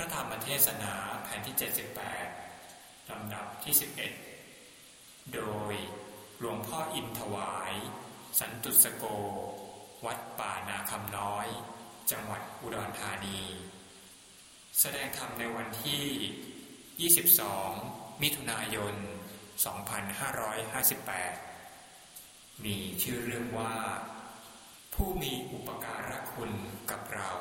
พระธรรมเทศนาแผ่นที่ 78 ลำดับที่ 11 โดยหลวงพ่ออินถวาย สันตุสโก วัดป่านาคำน้อย จังหวัดอุดรธานี แสดงธรรมในวันที่ 22 มิถุนายน 2558 มีชื่อเรื่องว่า ผู้มีอุปการะคุณกับเรา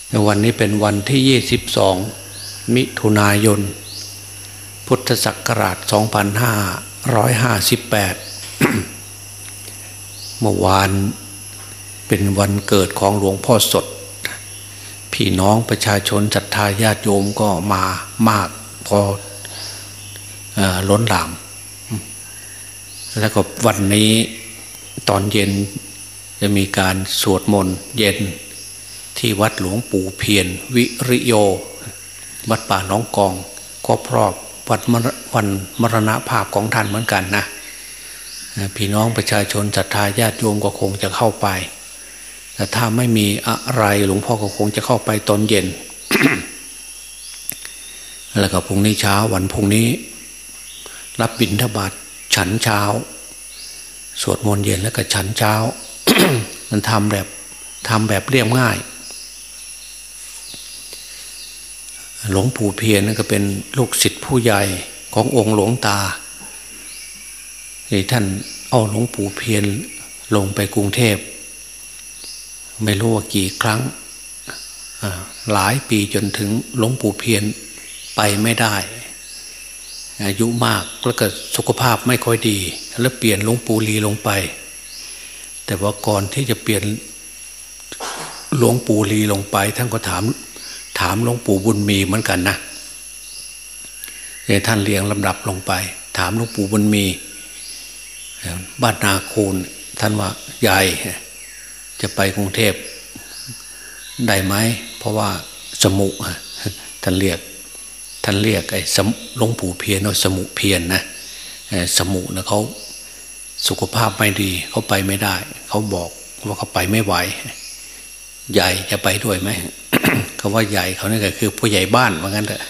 ใน วันนี้เป็นวันที่ 22 มิถุนายน พุทธศักราช 2558 เมื่อวานเป็นวันเกิดของหลวงพ่อสด พี่น้องประชาชนศรัทธาญาติโยมก็มามากพออล้นหลาม แล้วก็วันนี้ตอนเย็นจะมีการสวดมนต์เย็น ที่วัดหลวงปู่เพียรวิริโย วัดป่าน้องกอง ก็พรอบวัดมรวันมรณภาพของท่านเหมือนกันนะพี่น้องประชาชนศรัทธาญาติโยมก็คงจะเข้าไป แต่ถ้าไม่มีอะไรหลวงพ่อก็คงจะเข้าไปตอนเย็น แล้วก็พรุ่งนี้เช้าวันพรุ่งนี้ รับบิณฑบาตฉันเช้า สวดมนต์เย็นแล้วก็ฉันเช้า มันทำแบบทำแบบเรียบง่าย หลวงปู่เพียรนั่นก็เป็นลูกศิษย์ผู้ใหญ่ขององค์หลวงตาที่ท่านเอาหลวงปู่เพียรลงไปกรุงเทพ ไม่รู้ว่ากี่ครั้ง หลายปีจนถึงหลวงปู่เพียรไปไม่ได้ อายุมากแล้วก็สุขภาพไม่ค่อยดี แล้วเปลี่ยนหลวงปู่ลีลงไป แต่ว่าก่อนที่จะเปลี่ยนหลวงปู่ลีลงไปท่านก็ถาม ถามหลวงปู่บุญมีเหมือนกันนะท่านเรียงลำดับลงไป ถามหลวงปู่บุญมีบ้านนาคูนท่านว่าใหญ่จะไปกรุงเทพได้ไหมเพราะว่าสมุท่านเรียกท่านเรียกไอ้สมหลวงปู่เพียรเอาสมุเพียรนนะสมุนะเขาสุขภาพไม่ดีเขาไปไม่ได้ เขาบอกว่าเขาไปไม่ไหว ใหญ่จะไปด้วยไหมคำว่าใหญ่เขาเนี่ยก็คือผู้ใหญ่บ้านว่างั้นเถอะ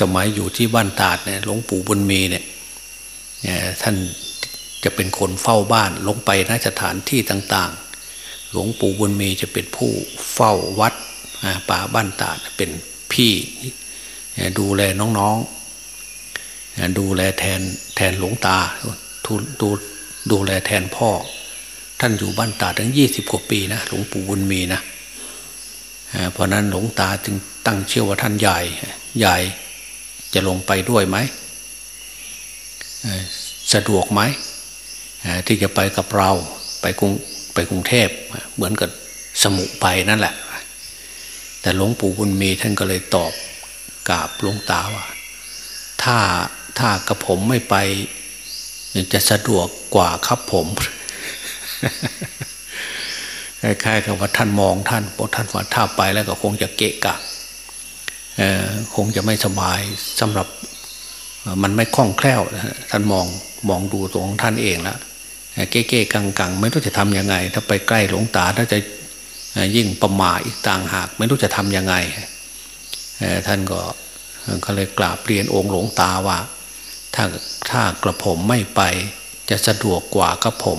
สมัยอยู่ที่บ้านตาดเนี่ยหลวงปู่บุญมีเนี่ยท่านจะเป็นคนเฝ้าบ้านลงไปนสถานที่ต่าง ๆ หลวงปู่บุญมีจะเป็นผู้เฝ้าวัดป่าบ้านตาดเป็นพี่ดูแลน้องๆ ดูแลแทนแทนหลวงตาดูดูดูแลแทนพ่อ ท่านอยู่บ้านตาถึงยี่สิบกว่าปีนะหลวงปู่บุญมีนะเพราะนั้นหลวงตาจึงตั้งเชื่อว่าท่านใหญ่ใหญ่จะลงไปด้วยไหมสะดวกไหมที่จะไปกับเราไปกรุงไปกรุงเทพเหมือนกับสมุไปนั่นแหละ แต่หลวงปู่บุญมีท่านก็เลยตอบกราบหลวงตาว่า ถ้าถ้ากระผมไม่ไปจะสะดวกกว่าครับผม คล้ายๆกับว่าท่านมองท่านบอท่านว่าถ้าไปแล้วก็คงจะเกะกะคงจะไม่สบายสำหรับมันไม่คล่องแคล่วท่านมองมองดูตัวของท่านเองแล้วเก๊ๆกังๆ ไม่รู้จะทำยังไง ถ้าไปใกล้หลวงตาถ้าจะยิ่งประมาอีกต่างหาก ไม่รู้จะทำยังไงท่านก็ก็เลยกราบเรียนองค์หลวงตาว่า ถ้าถ้ากระผมไม่ไปจะสะดวกกว่ากับผม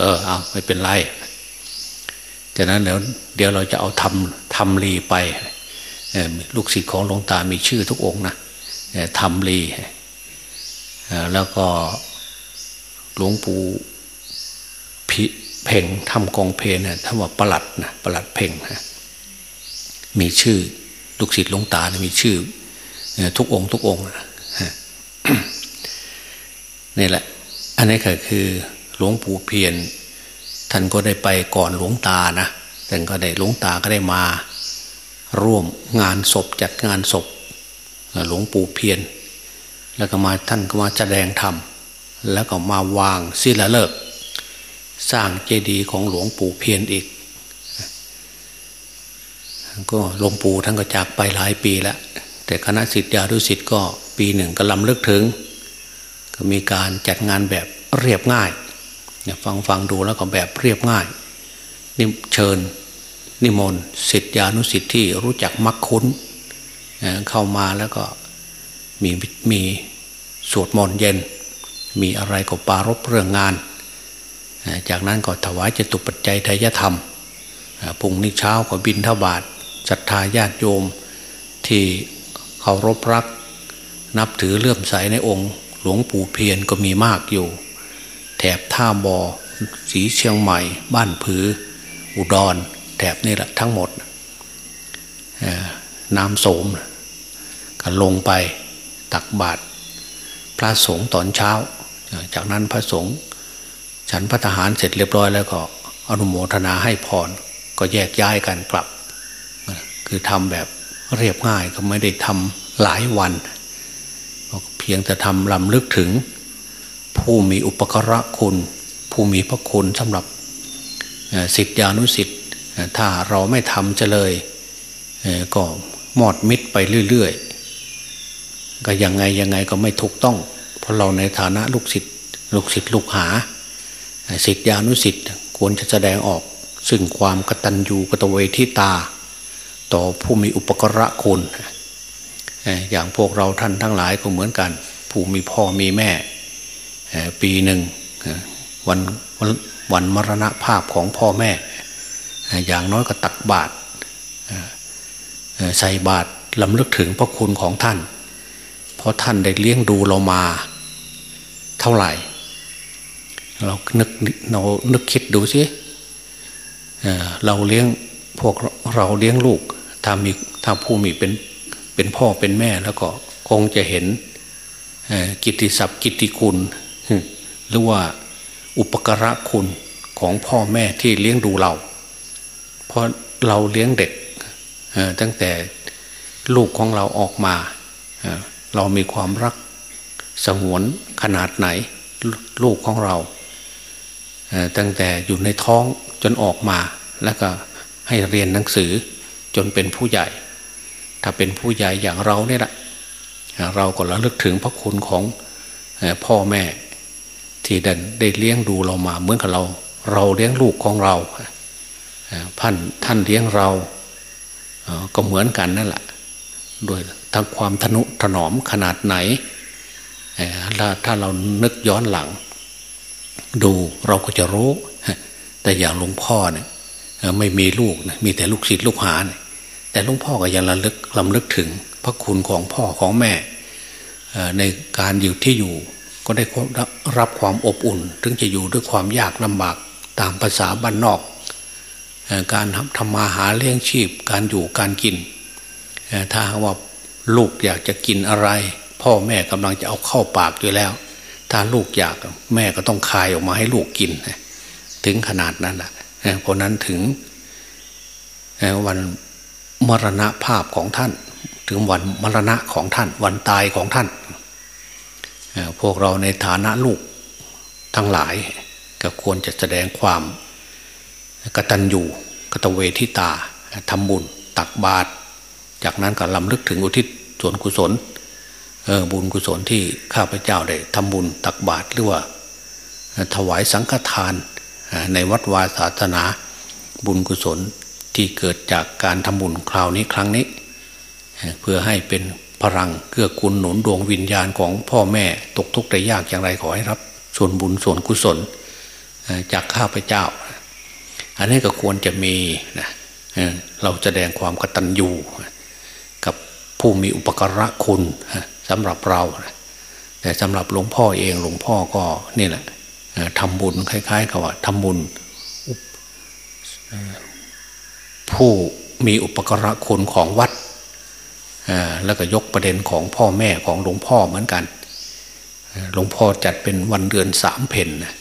เออเอาไม่เป็นไรจากนั้นเดี๋ยวเดี๋ยวเราจะเอาทำทำรีไปลูกศิษย์ของหลวงตามีชื่อทุกองนะทำรีแล้วก็หลวงปู่พิเพ่งทำกองเพลนะถ้าว่าประหลัดนะประหลัดเพ่งนะมีชื่อลูกศิษย์หลวงตานะมีชื่อทุกองค์ทุกองค์นะนี่แหละ อันนี้ก็คือหลวงปู่เพียร ท่านก็ได้ไปก่อนหลวงตานะท่านก็ได้หลวงตาก็ได้มา ร่วมงานศพจัดงานศพหลวงปู่เพียรแล้วก็มาท่านก็มาแสดงธรรม แล้วก็มาวางศิลาฤกษ์สร้างเจดีย์ของหลวงปู่เพียรอีก ก็หลวงปู่ท่านก็จากไปหลายปีแล้ว แต่คณะสิทธิานุสิทธิ์ก็ปีหนึ่งก็ลำลึกถึง ก็มีการจัดงานแบบเรียบง่าย ฟังฟังดูแล้วก็แบบเรียบง่ายนิเชิญ นิมนต์สิทธิานุสิทธิ์ที่รู้จักมักคุ้นเข้ามาแล้วก็มีมีสวดมนต์เย็น มีอะไรก็ปารบเรื่องงาน จากนั้นก็ถวายจตุปัจจัยทายธรรมปุ่งนิเช้าก็บินทบาทศรัทธาญาติโยมที่เคารพรัก นับถือเลื่อมใสในองค์ หลวงปู่เพียรก็มีมากอยู่ แถบท่าบอสีเชียงใหม่ บ้านผือ อุดร แถบนี่แหละทั้งหมดน้ำโสมก็ลงไปตักบาตรพระสงฆ์ตอนเช้า จากนั้นพระสงฆ์ฉันพระทหารเสร็จเรียบร้อยแล้วก็อนุโมทนาให้พรก็แยกย้ายกันกลับ คือทำแบบเรียบง่ายก็ไม่ได้ทำหลายวัน เพียงแต่ทำลำลึกถึง ผู้มีอุปกระคุณ ผู้มีพระคุณสำหรับสิทธิอนุสิทธิ์ถ้าเราไม่ทำจะเลยก็มอดมิดไปเรื่อยๆ ก็ยังไงยังไงก็ไม่ถูกต้อง เพราะเราในฐานะลูกศิษย์ลูกศิษย์ลูกหาศิษยานุศิษย์ควรจะแสดงออก ซึ่งความกตัญญูกตเวทิตา ต่อผู้มีอุปกระคุณอย่างพวกเราท่านทั้งหลายก็เหมือนกัน ผู้มีพ่อมีแม่ ปีหนึ่งวันวันมรณภาพของพ่อแม่ อย่างน้อยก็ตักบาตรใส่บาตรลำลึกถึงพระคุณของท่าน เพราะท่านได้เลี้ยงดูเรามาเท่าไหร่ เรานึกเรานึกคิดดูสิเราเลี้ยงพวกเราเลี้ยงลูกถ้ามีถ้าผู้มีเป็นเป็นพ่อเป็นแม่แล้วก็คงจะเห็นกิตติศัพท์กิตติคุณ หรือว่าอุปการะคุณของพ่อแม่ที่เลี้ยงดูเรา เพราะเราเลี้ยงเด็กตั้งแต่ลูกของเราออกมา เรามีความรักสงวนขนาดไหน ลูกของเรา ตั้งแต่อยู่ในท้องจนออกมา แล้วก็ให้เรียนหนังสือจนเป็นผู้ใหญ่ ถ้าเป็นผู้ใหญ่อย่างเราเนี่ยแหละเราก็ระลึกถึงพระคุณของพ่อแม่ ที่ได้ได้เลี้ยงดูเรามาเหมือนกับเรา เราเลี้ยงลูกของเราท่านท่านเลี้ยงเราก็เหมือนกันนั่นแหละโดยทั้งความทนุถนอมขนาดไหนถ้าเรานึกย้อนหลัง ดูเราก็จะรู้ แต่อย่างหลวงพ่อเนี่ยไม่มีลูกนะมีแต่ลูกศิษย์ลูกหาเนี่ยแต่หลวงพ่อก็ยังระลึกลำลึกถึงพระคุณของพ่อของแม่ในการอยู่ที่อยู่ ก็ได้รับความอบอุ่น ถึงจะอยู่ด้วยความยากลำบากตามภาษาบ้านนอก การทำมาหาเลี้ยงชีพ การอยู่การกิน ถ้าว่าลูกอยากจะกินอะไร พ่อแม่กำลังจะเอาเข้าปากอยู่แล้ว ถ้าลูกอยากแม่ก็ต้องคายออกมาให้ลูกกิน ถึงขนาดนั้นแหละเพราะนั้นถึงวันมรณะภาพของท่าน ถึงวันมรณะของท่าน วันตายของท่าน พวกเราในฐานะลูกทั้งหลาย ก็ควรจะแสดงความกตัญญูกตเวทิตาทำบุญตักบาตรจากนั้นก็ลำลึกถึงอุทิศส่วนกุศลบุญกุศลที่ข้าพเจ้าได้ทำบุญตักบาตรหรือว่าถวายสังฆทานในวัดวาศาสนาบุญกุศลที่เกิดจากการทำบุญคราวนี้ครั้งนี้ เพื่อให้เป็น พลังเกื้อกูลหนุนดวงวิญญาณของพ่อแม่ตกทุกข์ได้ยากอย่างไรขอให้รับ ส่วนบุญส่วนกุศลจากข้าพเจ้า อันนี้ก็ควรจะมีนะเราแสดงความกตัญญูกับผู้มีอุปการะคุณสำหรับเราแต่สำหรับหลวงพ่อเองหลวงพ่อก็นี่แหละทำบุญคล้ายๆกับว่าทำบุญผู้มีอุปการะคุณของวัด แล้วก็ยกประเด็นของพ่อแม่ของหลวงพ่อเหมือนกันหลวงพ่อจัดเป็นวันเดือนสามเพนนะ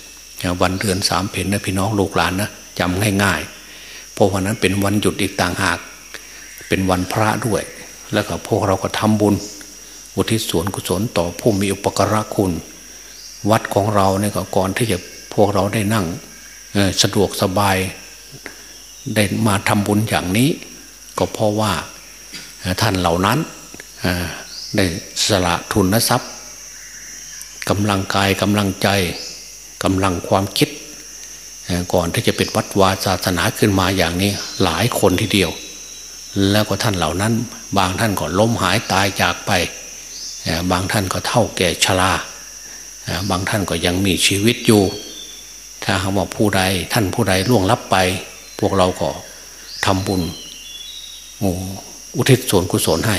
วันเดือนสามเพนนะพี่น้องลูกหลานนะจำง่ายๆเพราะวันนั้นเป็นวันหยุดอีกต่างหาก เป็นวันพระด้วย แล้วก็พวกเราก็ทำบุญ อุทิศส่วนกุศลต่อผู้มีอุปการะคุณ วัดของเราเนี่ยก็ก่อนที่จะพวกเราได้นั่งสะดวกสบายได้มาทำบุญอย่างนี้ ก็เพราะว่า ท่านเหล่านั้นได้สละทุนทรัพย์กำลังกายกำลังใจกำลังความคิด ก่อนที่จะเป็นวัดวาศาสนาขึ้นมาอย่างนี้หลายคนทีเดียว แล้วก็ท่านเหล่านั้น บางท่านก็ล้มหายตายจากไป บางท่านก็เท่าแก่ชราบางท่านก็ยังมีชีวิตอยู่ ถ้าหากว่าผู้ใดท่านผู้ใดล่วงลับไป พวกเราก็ทำบุญอุ อุทิศส่วนกุศลให้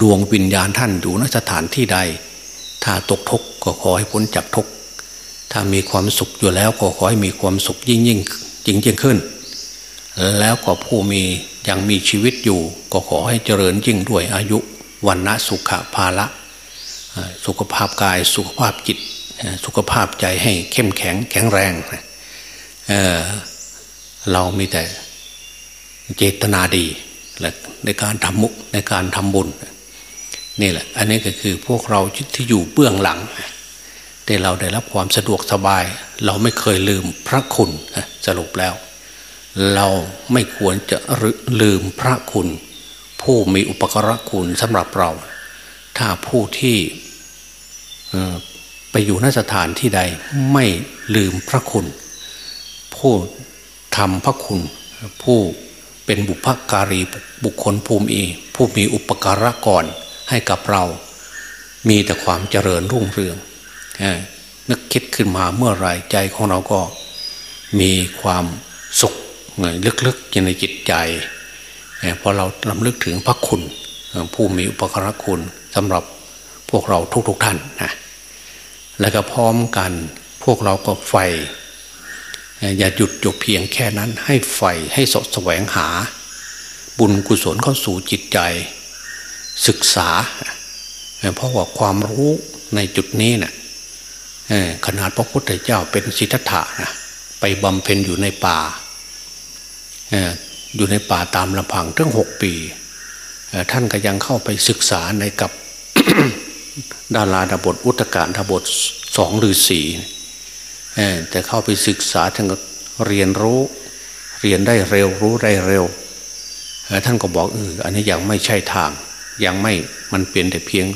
ดวงวิญญาณท่านอยู่นสถานที่ใด ถ้าตกทุกข์ก็ขอให้พ้นจากทุกข์ถ้ามีความสุขอยู่แล้วก็ขอให้มีความสุขยิ่งยิ่งยิ่งยิ่งขึ้น แล้วก็ผู้มียังมีชีวิตอยู่ ก็ขอให้เจริญยิ่งด้วยอายุวันนะสุขภาละสุขภาพกายสุขภาพจิต สุขภาพใจให้เข้มแข็งแข็งแรงเเรามีแต่เจตนาดี ในการทำมุกในการทำบุญนี่แหละ อันนี้ก็คือพวกเราที่อยู่เบื้องหลังแต่เราได้รับความสะดวกสบาย เราไม่เคยลืมพระคุณสรุปแล้ว เราไม่ควรจะลืมพระคุณ ผู้มีอุปกรณ์คุณสำหรับเรา ถ้าผู้ที่ไปอยู่นสถานที่ใดไม่ลืมพระคุณ ผู้ทำพระคุณผู้ เป็นบุพการีบุคคลภูมิผู้มีอุปการะก่อนให้กับเรา มีแต่ความเจริญรุ่งเรืองนึกคิดขึ้นมาเมื่อไรใจของเราก็มีความสุขลึกๆในจิตใจพอเราลำลึกถึงพระคุณ ผู้มีอุปการะคุณสำหรับพวกเราทุกๆท่านนะแล้วก็พร้อมกันพวกเราก็ไฟ อย่าหยุดจบเพียงแค่นั้น ให้ไฟให้สดแสวงหา บุญกุศลเข้าสู่จิตใจ ศึกษา เพราะว่าความรู้ในจุดนี้นะ่ะขนาดพระพุทธเจ้าเป็นสิทธัตถะนะไปบำเพ็ญอยู่ในป่าอยู่ในป่าตามลำพังตั้งหกปี ท่านก็ยังเข้าไปศึกษาในกับดาราดาบทอุตการดาบทสองหรือสี่ แต่เข้าไปศึกษาท่านก็เรียนรู้ เรียนได้เร็วรู้ได้เร็วท่านก็บอกเอออันนี้ยังไม่ใช่ทาง ยังไม่มันเปลี่ยนแต่เพียง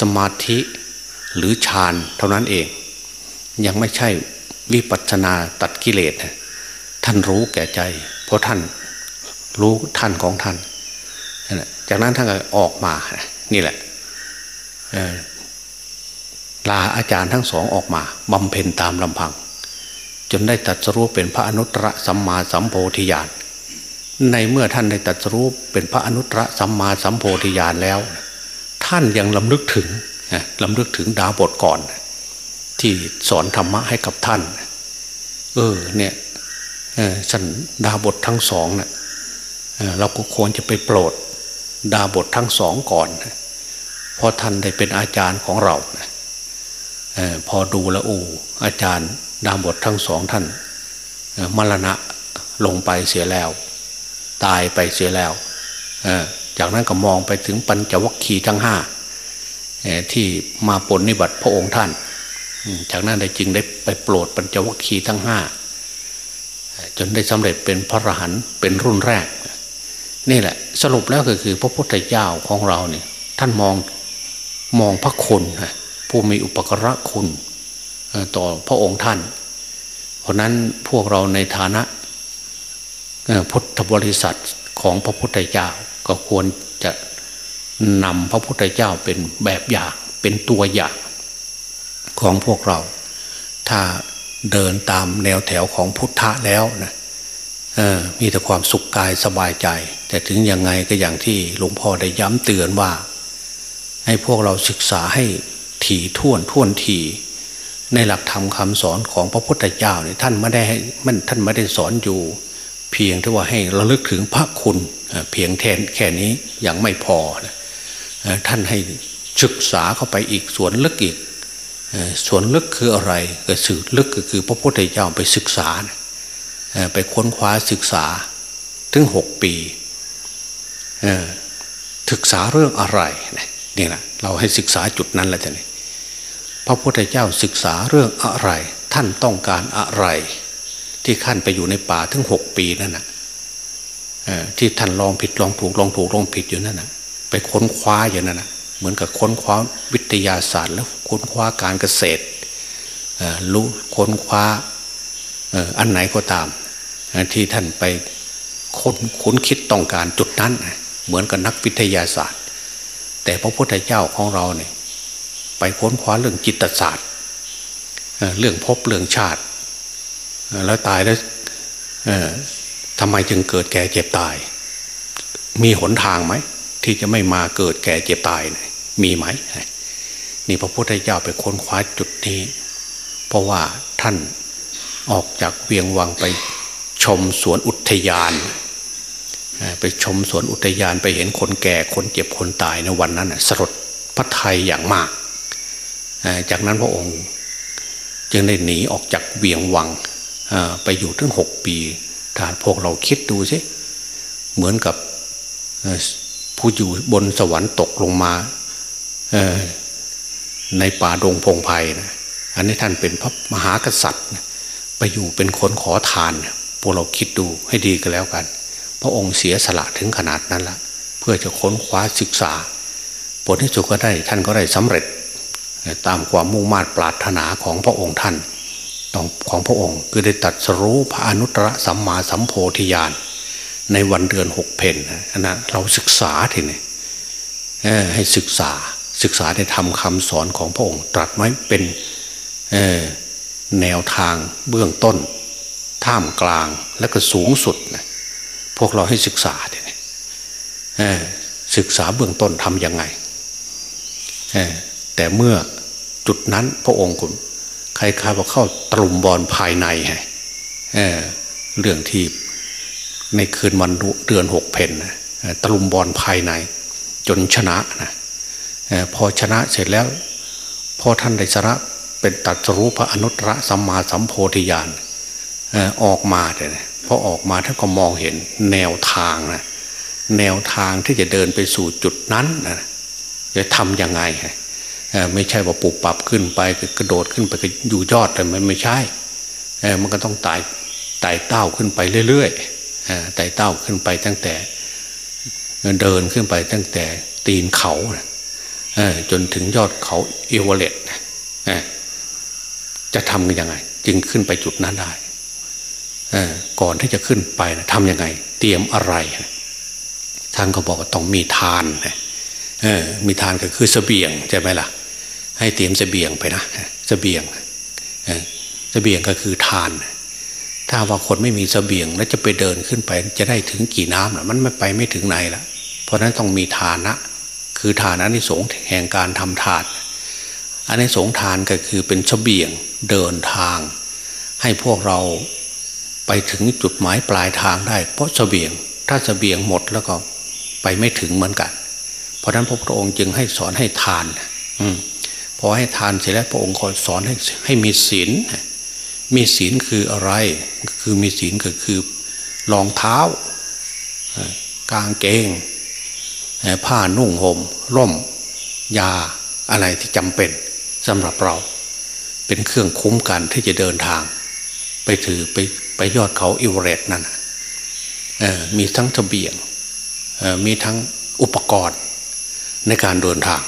สมาธิหรือฌานเท่านั้นเอง ยังไม่ใช่วิปัสนาตัดกิเลสท่านรู้แก่ใจ เพราะท่านรู้ท่านของท่านจากนั้นท่านก็ออกมานี่แหละ ลาอาจารย์ทั้งสองออกมาบำเพ็ญตามลำพัง จนได้ตัดสรู้เป็นพระอนุตตรสัมมาสัมโพธิญาณในเมื่อท่านได้ตัดสรู้เป็นพระอนุตตรสัมมาสัมโพธิญาณแล้ว ท่านยังลำลึกถึงลำลึกถึงดาบทก่อน ที่สอนธรรมะให้กับท่าน เออเนี่ยสันดาบททั้งสองเนะ่ยเราก็ควรจะไปโปรดดาบททั้งสองก่อน เพราะท่านได้เป็นอาจารย์ของเรานะ พอดูแลอูอาจารย์ดามบททั้งสองท่านมรณะลงไปเสียแล้ว ตายไปเสียแล้วจากนั้นก็มองไปถึงปัญจวัคคีย์ทั้งห้าที่มาปนนิบัติพระองค์ท่าน จากนั้นได้จึงได้ไปโปรดปัญจวัคคีย์ทั้งห้าจนได้สำเร็จเป็นพระอรหันต์เป็นรุ่นแรก นี่แหละสรุปแล้วก็คือพระพุทธเจ้าของเราเนี่ยท่านมองมองพระคุณนะ ผู้มีอุปกระคุณต่อพระองค์ท่าน เพราะนั้นพวกเราในฐานะพุทธบริษัทของพระพุทธเจ้าก็ควรจะนำพระพุทธเจ้าเป็นแบบอย่างเป็นตัวอย่างของพวกเรา ถ้าเดินตามแนวแถวของพุทธะแล้วนะมีแต่ความสุขกายสบายใจ แต่ถึงยังไงก็อย่างที่หลวงพ่อได้ย้ำเตือนว่า ให้พวกเราศึกษาให้ ถี่ท่วนท่วนทีในหลักธรรมคาสอนของพระพุทธเจ้าเนี่ยท่านไม่ได้ให้มันท่านไม่ได้สอนอยู่ เพียงที่ว่าให้ระลึกถึงพระคุณเพียงแทนแค่นี้ยังไม่พอท่านให้ศึกษาเข้าไปอีกส่วนลึกอีกส่วนลึกคืออะไรก็สื่อลึกก็คือพระพุทธเจ้าไปศึกษาไปค้นคว้าศึกษาถึงหกปีศึกษาเรื่องอะไรนี่แหละเราให้ศึกษาจุดนั้นและท่าน พระพุทธเจ้าศึกษาเรื่องอะไร ท่านต้องการอะไร ที่ขั้นไปอยู่ในป่าถึงหกปีนั่นนะที่ท่านลองผิดลองถูกลองถูกลองผิดอยู่นั่นนะไปค้นคว้าอยู่นั้นนะเหมือนกับค้นคว้าวิทยาศาสตร์ แล้วค้นคว้าการเกษตรรู้ค้นคว้าอันไหนก็ตาม ที่ท่านไปค้นค้นคิดต้องการจุดนั้น เหมือนกับนักวิทยาศาสตร์ แต่พระพุทธเจ้าของเราเนี่ย ไปค้นคว้าเรื่องจิตศาสตร์ เรื่องพบเรื่องชาติ แล้วตายแล้วทำไมจึงเกิดแก่เจ็บตาย มีหนทางไหม ที่จะไม่มาเกิดแก่เจ็บตายมีไหม นี่พระพุทธเจ้าไปค้นคว้าจุดนี้ เพราะว่าท่านออกจากเวียงวังไปชมสวนอุทยานไปชมสวนอุทยานไปเห็นคนแก่คนเจ็บคนตายในวันนั้นสลดพระไทยอย่างมาก จากนั้นพระองค์ จึงได้หนีออกจากเวียงวังไปอยู่ถึงหกปีถ้าพวกเราคิดดูสิเหมือนกับผู้อยู่บนสวรรค์ตกลงมาในป่าดงพงไพ่นะอันนี้ท่านเป็นพระมหากษัตริย์ไปอยู่เป็นคนขอทาน พวกเราคิดดูให้ดีก็แล้วกัน พระองค์เสียสละถึงขนาดนั้นละ เพื่อจะค้นคว้าศึกษาผลที่สุดก็ได้ท่านก็ได้สำเร็จ ตามความมุ่งมั่นปรารถนาของพระองค์ท่านของพระองค์ คือได้ตัดสรู้พระอนุตตรสัมมาสัมโพธิญาณในวันเดือนหกเพนนะเราศึกษาทีนี้ให้ศึกษาศึกษาในธรรมคำสอนของพระองค์ ตรัสไว้เป็นแนวทางเบื้องต้น ท่ามกลางและก็สูงสุดนะพวกเราให้ศึกษาทีนี้ศึกษาเบื้องต้นทำยังไงแต่เมื่อ จุดนั้นพระองค์คุณใครๆว่าเข้าตรุมบอลภายในฮะเเรื่องที่ในคืนวันเดือนหกเพนนะตรุมบอลภายใน จนชนะนะพอชนะเสร็จแล้วพอท่านได้สระเป็นตัดรู้พระอนุตตรสัมมาสัมโพธิญาณออกมาเนี่ยพอออกมาท่านก็มองเห็นแนวทางนะแนวทางที่จะเดินไปสู่จุดนั้นนะจะทำยังไง ไม่ใช่ว่าปุบปับขึ้นไปกระโดดขึ้นไปอยู่ยอดแต่มันไม่ใช่มันก็ต้องไต่ไต่เต้าขึ้นไปเรื่อยๆไต่เต้าขึ้นไปตั้งแต่เดินขึ้นไปตั้งแต่ตีนเขาจนถึงยอดเขาเอเวอเรสต์จะทำกันยังไง จึงขึ้นไปจุดนั้นได้ก่อนที่จะขึ้นไปนะทำยังไง เตรียมอะไรท่านก็บอกว่าต้องมีทานมีทานก็คือเสบียงใช่ไหมล่ะ ให้เตรียมเสบียงไปนะเสบียงเสบียงก็คือทาน ถ้าว่าคนไม่มีเสบียงแล้วจะไปเดินขึ้นไป จะได้ถึงกี่น้ำนะมันไม่ไปไม่ถึงไหนละเพราะนั้นต้องมีทานนะ คือทานอันนี้สงแห่งการทำทาน อันนี้สงทานก็คือเป็นเสบียงเดินทาง ให้พวกเราไปถึงจุดหมายปลายทางได้ เพราะเสบียงถ้าเสบียงหมดแล้วก็ไปไม่ถึงเหมือนกัน เพราะนั้นพระพุทธองค์จึงให้สอนให้ทาน อืม พอให้ทานเสร็จแล้วพระองค์ก็สอนให้ให้มีศีลมีศีลคืออะไร คือมีศีลก็คือรองเท้ากางเกงผ้านุ่งหม่มร่ม ยาอะไรที่จำเป็นสำหรับเรา เป็นเครื่องคุ้มกันที่จะเดินทาง ไปถือไปไปยอดเขาอิวเรตนั่นมีทั้งทะเบียนมีทั้งอุปกรณ์ในการเดินทาง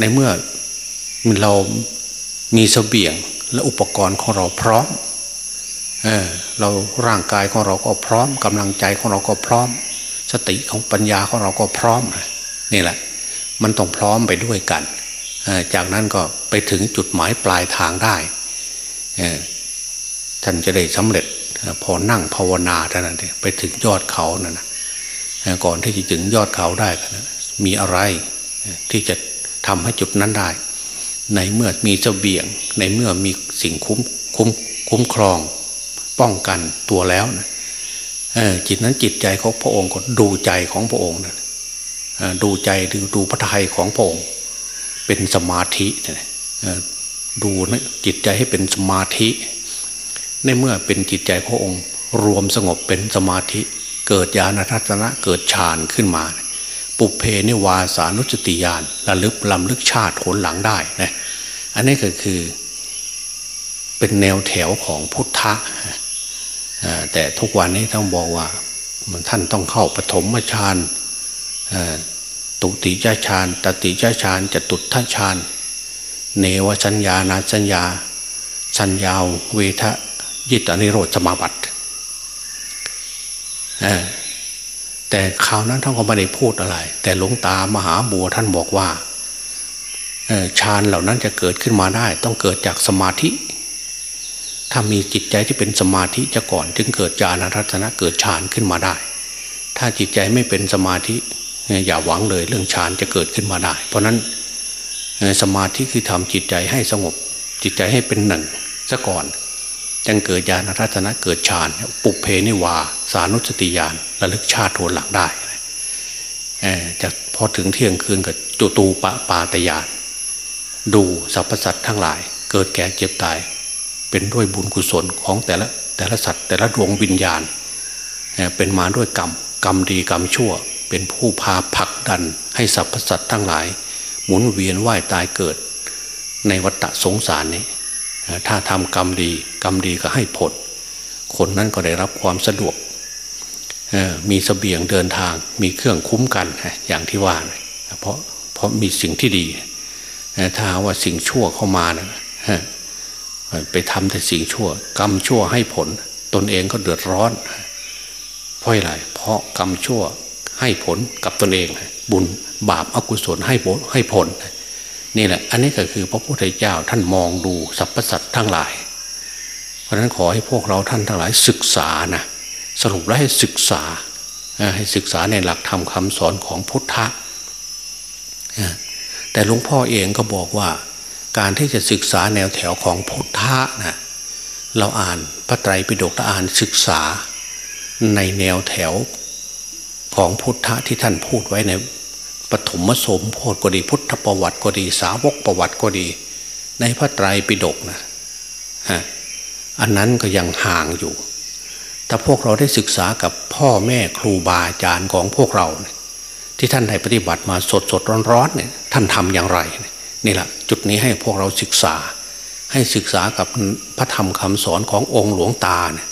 ในเมื่อเรามีเสบียงและอุปกรณ์ของเราพร้อมเเราร่างกายของเราก็พร้อมกำลังใจของเราก็พร้อม สติของปัญญาของเราก็พร้อมนี่แหละ มันต้องพร้อมไปด้วยกัน จากนั้นก็ไปถึงจุดหมายปลายทางได้ท่านจะได้สำเร็จพอนั่งภาวนาท่านั้นไปถึงยอดเขานั่นนะก่อนที่จะถึงยอดเขาได้ มีอะไรที่จะ ทำให้จุดนั้นได้ ในเมื่อมีเสบียง ในเมื่อมีสิ่งคุ้มคุ้มคุ้มครอง ป้องกันตัวแล้วนะจิตนั้นจิตใจของพระองค์ก็ดูใจของพระองค์นะดูใจดูดูพระทัยของพระองค์เป็นสมาธินะดูนะจิตใจให้เป็นสมาธิ ในเมื่อเป็นจิตใจพระองค์ รวมสงบเป็นสมาธิ เกิดญาณทัศนะเกิดฌานขึ้นมา ปุเพนิวาสานุสติญาณระลึกลำลึกชาติผลหลังได้นะอันนี้ก็คือเป็นแนวแถวของพุทธะแต่ทุกวันนี้ต้องบอกว่ามันท่านต้องเข้าปฐมฌานตุติจฌานตติจฌานจตุทัชฌานเนวสัญญานาสัญญาสัญญาเวทะยิตานิโรธสมาบัติ แต่คราวนั้นท่านก็ไม่ได้พูดอะไร แต่หลวงตามหาบัวท่านบอกว่าฌานเหล่านั้นจะเกิดขึ้นมาได้ ต้องเกิดจากสมาธิ ถ้ามีจิตใจที่เป็นสมาธิจะก่อนถึงเกิดญาณรัตนะเกิดฌานขึ้นมาได้ ถ้าจิตใจไม่เป็นสมาธิอย่าหวังเลยเรื่องฌานจะเกิดขึ้นมาได้ เพราะนั้นสมาธิคือทำจิตใจให้สงบ จิตใจให้เป็นหนึ่งซะก่อน จึงเกิดญาณรัตนะเกิดฌานปุเพนิวา สานุสติญาณระลึกชาติโทนหลังได้จะพอถึงเที่ยงคืนกับจุตูปปาตยานดูสรรพสัตว์ทั้งหลาย เกิดแก่เจ็บตาย เป็นด้วยบุญกุศลของแต่ละแต่ละสัตว์ แต่ละดวงวิญญาณ เป็นมาด้วยกรรม กรรมดีกรรมชั่ว เป็นผู้พาผลักดันให้สรรพสัตว์ทั้งหลาย หมุนเวียนว่ายตายเกิด ในวัฏสงสารนี้ ถ้าทำกรรมดี กรรมดีก็ให้ผล คนนั้นก็ได้รับความสะดวกมีสเสบียงเดินทาง มีเครื่องคุ้มกันอย่างที่ว่าเพราะเพราะมีสิ่งที่ดีถ้าว่าสิ่งชั่วเข้ามานะไปทำแต่สิ่งชั่ว กรรมชั่วให้ผล ตนเองก็เดือดร้อน เพราะอะไรเพราะกรรมชั่วให้ผลกับตนเอง บุญบาปอกุศลให้ผลให้ผล นี่แหละ อันนี้ก็คือพระพุทธเจ้าท่านมองดูสรรพสัตว์ทั้งหลาย เพราะฉะนั้นขอให้พวกเราท่านทั้งหลายศึกษานะสรุปแล้วให้ศึกษาให้ศึกษาในหลักธรรมคาสอนของพุทธะแต่หลวงพ่อเองก็บอกว่า การที่จะศึกษาแนวแถวของพุทธะนะเราอ่านพระไตรปิฎกอ่านศึกษาในแนวแถวของพุทธะที่ท่านพูดไว้ใน ปฐมสมโพธิก็ดี พุทธประวัติก็ดี สาวกประวัติก็ดี ในพระไตรปิฎกนะฮะอันนั้นก็ยังห่างอยู่ แต่พวกเราได้ศึกษากับพ่อแม่ครูบาอาจารย์ของพวกเรา ที่ท่านได้ปฏิบัติมาสดสดร้อนร้อนเนี่ยท่านทำอย่างไร นี่แหละจุดนี้ให้พวกเราศึกษา ให้ศึกษากับพระธรรมคำสอนขององค์หลวงตาเนี่ย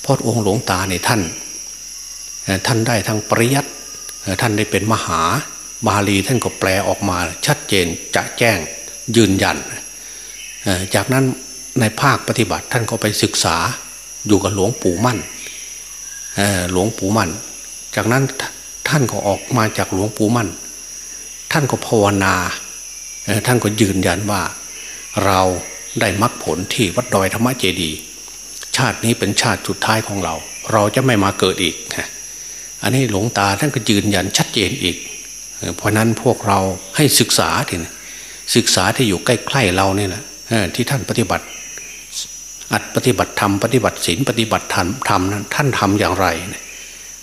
เพราะองค์หลวงตาเนี่ยท่าน ท่านได้ทั้งปริยัติท่านได้เป็นมหา บาลีท่านก็แปลออกมา ชัดเจนจะแจ้งยืนยัน จากนั้นในภาคปฏิบัติท่านก็ไปศึกษาอยู่กับหลวงปู่มั่นหลวงปู่มั่น จากนั้นท่านก็ออกมาจากหลวงปู่มั่น ท่านก็ภาวนา ท่านก็ยืนยันว่า เราได้มรรคผลที่วัดดอยธรรมเจดี ชาตินี้เป็นชาติสุดท้ายของเรา เราจะไม่มาเกิดอีก อันนี้หลวงตาท่านก็ยืนยันชัดเจนอีก เพราะนั้นพวกเราให้ศึกษาทีนะศึกษาที่อยู่ใกล้ๆเราเนี่ยแหละที่ท่านปฏิบัติ อัดปฏิบัติธรรมปฏิบัติศีลปฏิบัติธรรมธรรมนั้นท่านทำอย่างไร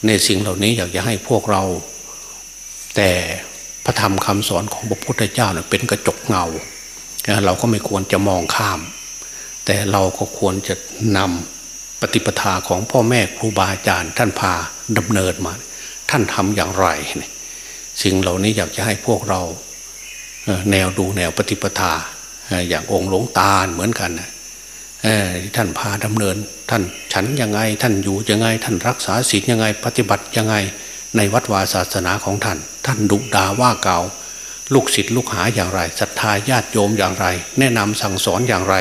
ในสิ่งเหล่านี้อยากจะให้พวกเรา แต่พระธรรมคำสอนของพระพุทธเจ้าเเป็นกระจกเงา เราก็ไม่ควรจะมองข้าม แต่เราก็ควรจะนำปฏิปทาของพ่อแม่ครูบาอาจารย์ท่านพาดำเนินมา ท่านทำอย่างไรเนี่ย สิ่งเหล่านี้อยากจะให้พวกเราแนวดูแนวปฏิปทา อย่างองค์หลวงตาเหมือนกันท่านพาดำเนิน ท่านฉันยังไง ท่านอยู่ยังไง ท่านรักษาศีลยังไง ปฏิบัติยังไง ในวัดวาศาสนาของท่าน ท่านดุดาว่าเก่าลูกศิษย์ลูกหาอย่างไรศรัทธาญาติโยมอย่างไร แนะนำสั่งสอนอย่างไร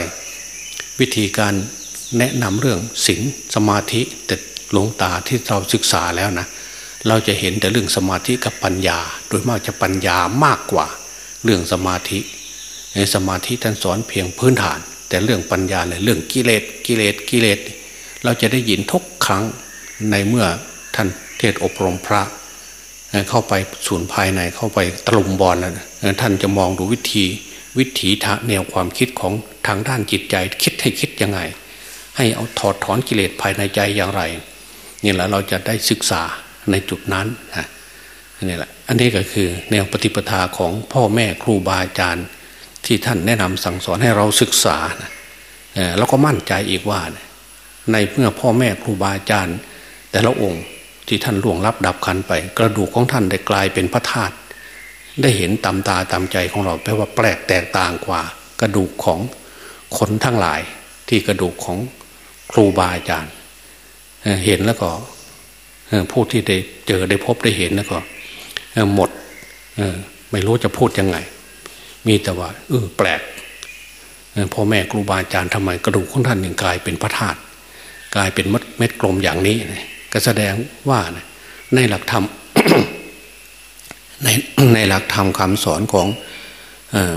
วิธีการแนะนำเรื่องศีลสมาธิแต่หลวงตาที่เราศึกษาแล้วนะ เราจะเห็นแต่เรื่องสมาธิกับปัญญา โดยมากจะปัญญามากกว่าเรื่องสมาธิในสมาธิท่านสอนเพียงพื้นฐาน แต่เรื่องปัญญาเนี่ยเรื่องกิเลสกิเลสกิเลส เราจะได้ยินทุกครั้งในเมื่อท่านเทศอบรมพระ เข้าไปศูนย์ภายในเข้าไปตลุมบอลนะท่านจะมองดูวิธีวิถีทะแนวความคิดของทางด้านจิตใจ คิดให้คิดยังไง ให้เอาถอดถอนกิเลสภายในใจอย่างไรนี่แหละเราจะได้ศึกษา ในจุดนั้นนะนี่แหละอันนี้ก็คือแนวปฏิปทาของพ่อแม่ครูบาอาจารย์ ที่ท่านแนะนำสั่งสอนให้เราศึกษาแล้วก็มั่นใจอีกว่า ในเมื่อพ่อแม่ครูบาอาจารย์ แต่ละองค์ที่ท่านล่วงลับดับขันไป กระดูกของท่านได้กลายเป็นพระธาตุได้เห็นตามตาตามใจของเราแปลว่าแปลกแตกต่างกว่า กระดูกของคนทั้งหลายที่กระดูกของครูบาอาจารย์ เห็นแล้วก็ ผู้ที่ได้เจอได้พบได้เห็นแล้วก็หมดไม่รู้จะพูดยังไง มีแต่ว่าเออแปลกพ่อแม่ครูบาอาจารย์ทำไมกระดูกของท่านยังกลายเป็นพระธาตุกลายเป็นเม็ดกลมอย่างนี้ก็แสดงว่าในหลักธรรมในในหลักธรรมคำสอนของ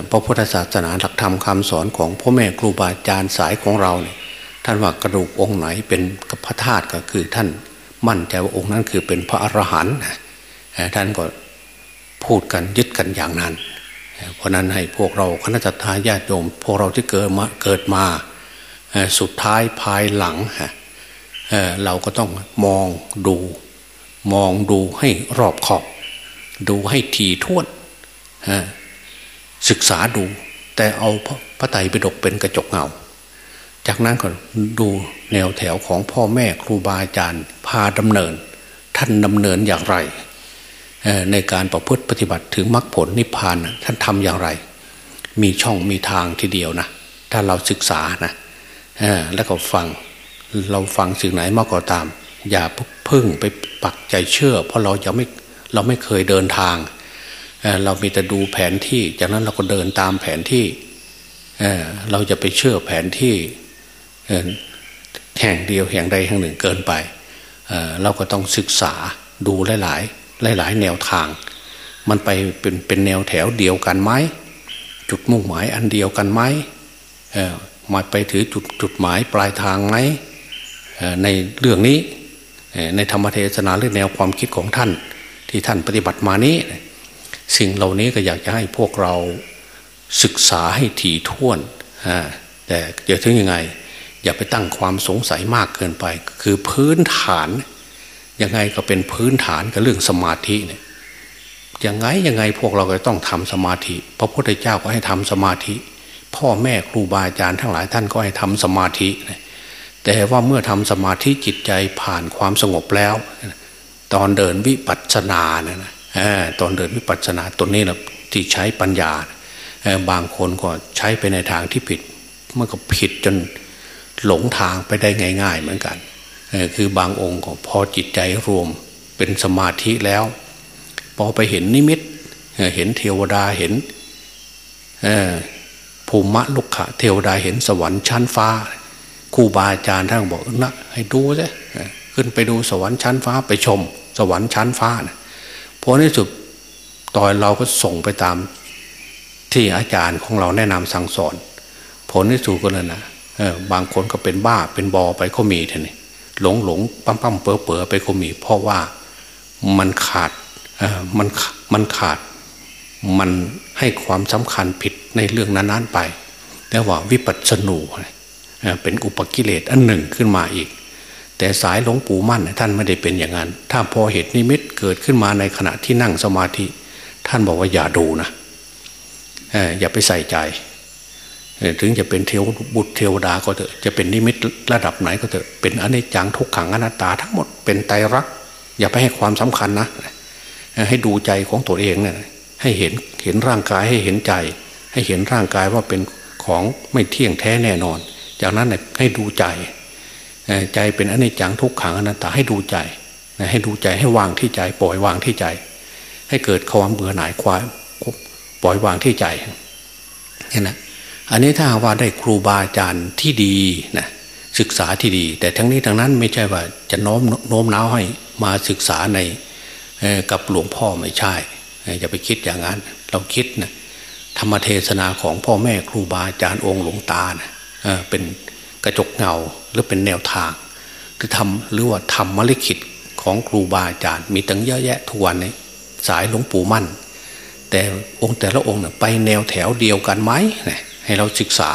พระพุทธศาสนาหลักธรรมคำสอนของพ่อแม่ครูบาอาจารย์สายของเราเนี่ยท่านว่ากระดูกองค์ไหนเป็นพระธาตุก็คือท่าน มั่นใจว่าองค์นั้นคือเป็นพระอรหันต์ท่านก็พูดกันยึดกันอย่างนั้น เพราะนั้นให้พวกเราคณะทาญาติโยม พวกเราที่เกิดมาเกิดมาสุดท้ายภายหลังเราก็ต้องมองดู มองดูให้รอบขอบ ดูให้ทีท่วนศึกษาดู แต่เอาพระไตรปิฎกเป็นกระจกเงา จากนั้นก็ดูแนวแถวของพ่อแม่ครูบาอาจารย์ พาดำเนิน ท่านดำเนินอย่างไร ในการประพฤติปฏิบัติถึงมรรคผลนิพพานท่านทำอย่างไร มีช่องมีทางทีเดียวนะ ถ้าเราศึกษานะแล้วก็ฟังเราฟังสิ่งไหนมากก็ตาม อย่าพึ่งไปปักใจเชื่อ เพราะเราจะไม่เราไม่เคยเดินทางเรามีแต่ดูแผนที่ จากนั้นเราก็เดินตามแผนที่ เราจะไปเชื่อแผนที่ แห่งเดียวแห่งใดแห่งหนึ่งเกินไปเเราก็ต้องศึกษาดูหลาย ๆ หลาย ๆ แนวทาง มันไปเป็นเป็นแนวแถวเดียวกันไหมจุดมุ่งหมายอันเดียวกันไหมมาไปถือจุดจุดหมายปลายทางไหมในเรื่องนี้ในธรรมเทศนาเรื่อแนวความคิดของท่าน ที่ท่านปฏิบัติมานี้ สิ่งเหล่านี้ก็อยากจะให้พวกเราศึกษาให้ถี่ถ้วนแต่จะถึงยังไง อย่าไปตั้งความสงสัยมากเกินไป คือพื้นฐาน ยังไงก็เป็นพื้นฐานกับเรื่องสมาธิเนี่ยยังไงยังไงพวกเราก็ต้องทำสมาธิ พระพุทธเจ้าก็ให้ทำสมาธิ พ่อแม่ครูบาอาจารย์ทั้งหลายท่านก็ให้ทำสมาธิ แต่ว่าเมื่อทำสมาธิจิตใจผ่านความสงบแล้ว ตอนเดินวิปัสสนาเนี่ยนะตอนเดินวิปัสสนาตัวนี้นะที่ใช้ปัญญา บางคนก็ใช้ไปในทางที่ผิดมันก็ผิดจน หลงทางไปได้ง่าย ๆ เหมือนกันคือบางองค์ก็พอจิตใจรวมเป็นสมาธิแล้ว พอไปเห็นนิมิตเห็นเทวดาเห็นภูมิลุกขะเทวดาเห็นสวรรค์ชั้นฟ้าครูบาอาจารย์ท่านบอกนะให้ดูสิขึ้นไปดูสวรรค์ชั้นฟ้าไปชม สวรรค์ชั้นฟ้านะพอในสุดต่อนเราก็ส่งไปตามที่อาจารย์ของเราแนะนำสั่งสอน ผลที่สุดก็เลยนะ บางคนก็เป็นบ้าเป็นบอไปก็มีท่านี่หลงหลงปั๊มปั๊มเป๋อเป๋อไปก็มี เพราะว่ามันขาดมันมันขาด มันให้ความสำคัญผิดในเรื่องนั้น ๆ ไปแต่ว่าวิปัสสนูเป็นอุปกิเลสอันหนึ่งขึ้นมาอีก แต่สายหลวงปู่มั่นท่านไม่ได้เป็นอย่างนั้น ถ้าพอเหตุนิมิตเกิดขึ้นมาในขณะที่นั่งสมาธิ ท่านบอกว่าอย่าดูนะอย่าไปใส่ใจ ถึงจะเป็นเทวบุตรเทวดาก็เถอะจะเป็นนิมิตระดับไหนก็เถอะเป็นอนิจจังทุกขังอนัตตาทั้งหมดเป็นไตรักอย่าไปให้ความสำคัญนะ ให้ดูใจของตัวเองเนะี่ยให้เห็นเห็นร่างกายให้เห็นใจ ให้เห็นร่างกายว่าเป็นของไม่เที่ยงแท้แน่นอน จากนั้นให้ดูใจ ใจเป็นอนิจจังทุกขังอนัตตาให้ดูใจให้ดูใจให้วางที่ใจ ปล่อยวางที่ใจ ให้เกิดความเบื่อหน่ายควายปล่อยวางที่ใจนี่นะ อันนี้ถ้าว่าได้ครูบาอาจารย์ที่ดีนะศึกษาที่ดี แต่ทั้งนี้ทั้งนั้นไม่ใช่ว่าจะโน้มโน้มน้าวให้มาศึกษาในกับหลวงพ่อไม่ใช่อย่าไปคิดอย่างนั้น เราคิดนะธรรมเทศนาของพ่อแม่ครูบาอาจารย์องค์หลวงตานะเป็นกระจกเงาหรือเป็นแนวทางหรือทำหรือว่าทำมลิขิตของครูบาอาจารย์ มีตั้งเยอะแยะทุกวันนี้สายหลวงปู่มั่น แต่องค์แต่ละองค์ไปแนวแถวเดียวกันไหม ให้เราศึกษา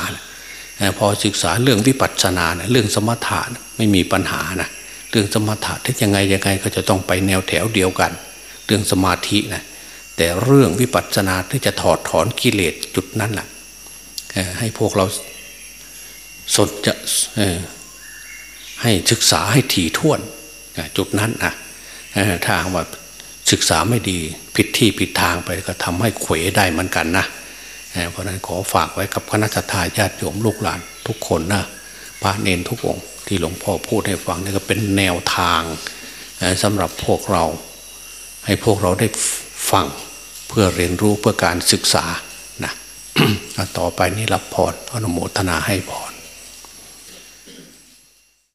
พอศึกษาเรื่องวิปัสสนาเรื่องสมถะไม่มีปัญหานะเรื่องสมถะที่ยังไงยังไงก็จะต้องไปแนวแถวเดียวกัน เรื่องสมาธินะแต่เรื่องวิปัสสนาที่จะถอดถอนกิเลสจุดนั้นแหละให้พวกเราสนจะให้ศึกษาให้ถี่ถ้วนจุดนั้นนะถ้าว่าศึกษาไม่ดีผิดที่ผิดทางไปก็ทำให้เขวได้เหมือนกันนะ เพราะนั้นขอฝากไว้กับคณะทาญาติโยมลูกหลานทุกคนนะพระเนนทุกองค์ที่หลวงพ่อพูดให้ฟังนี่ก็เป็นแนวทางสำหรับพวกเรา ให้พวกเราได้ฟังเพื่อเรียนรู้เพื่อการศึกษานะต่อไปนี้รับพรอนุโมทนาให้พร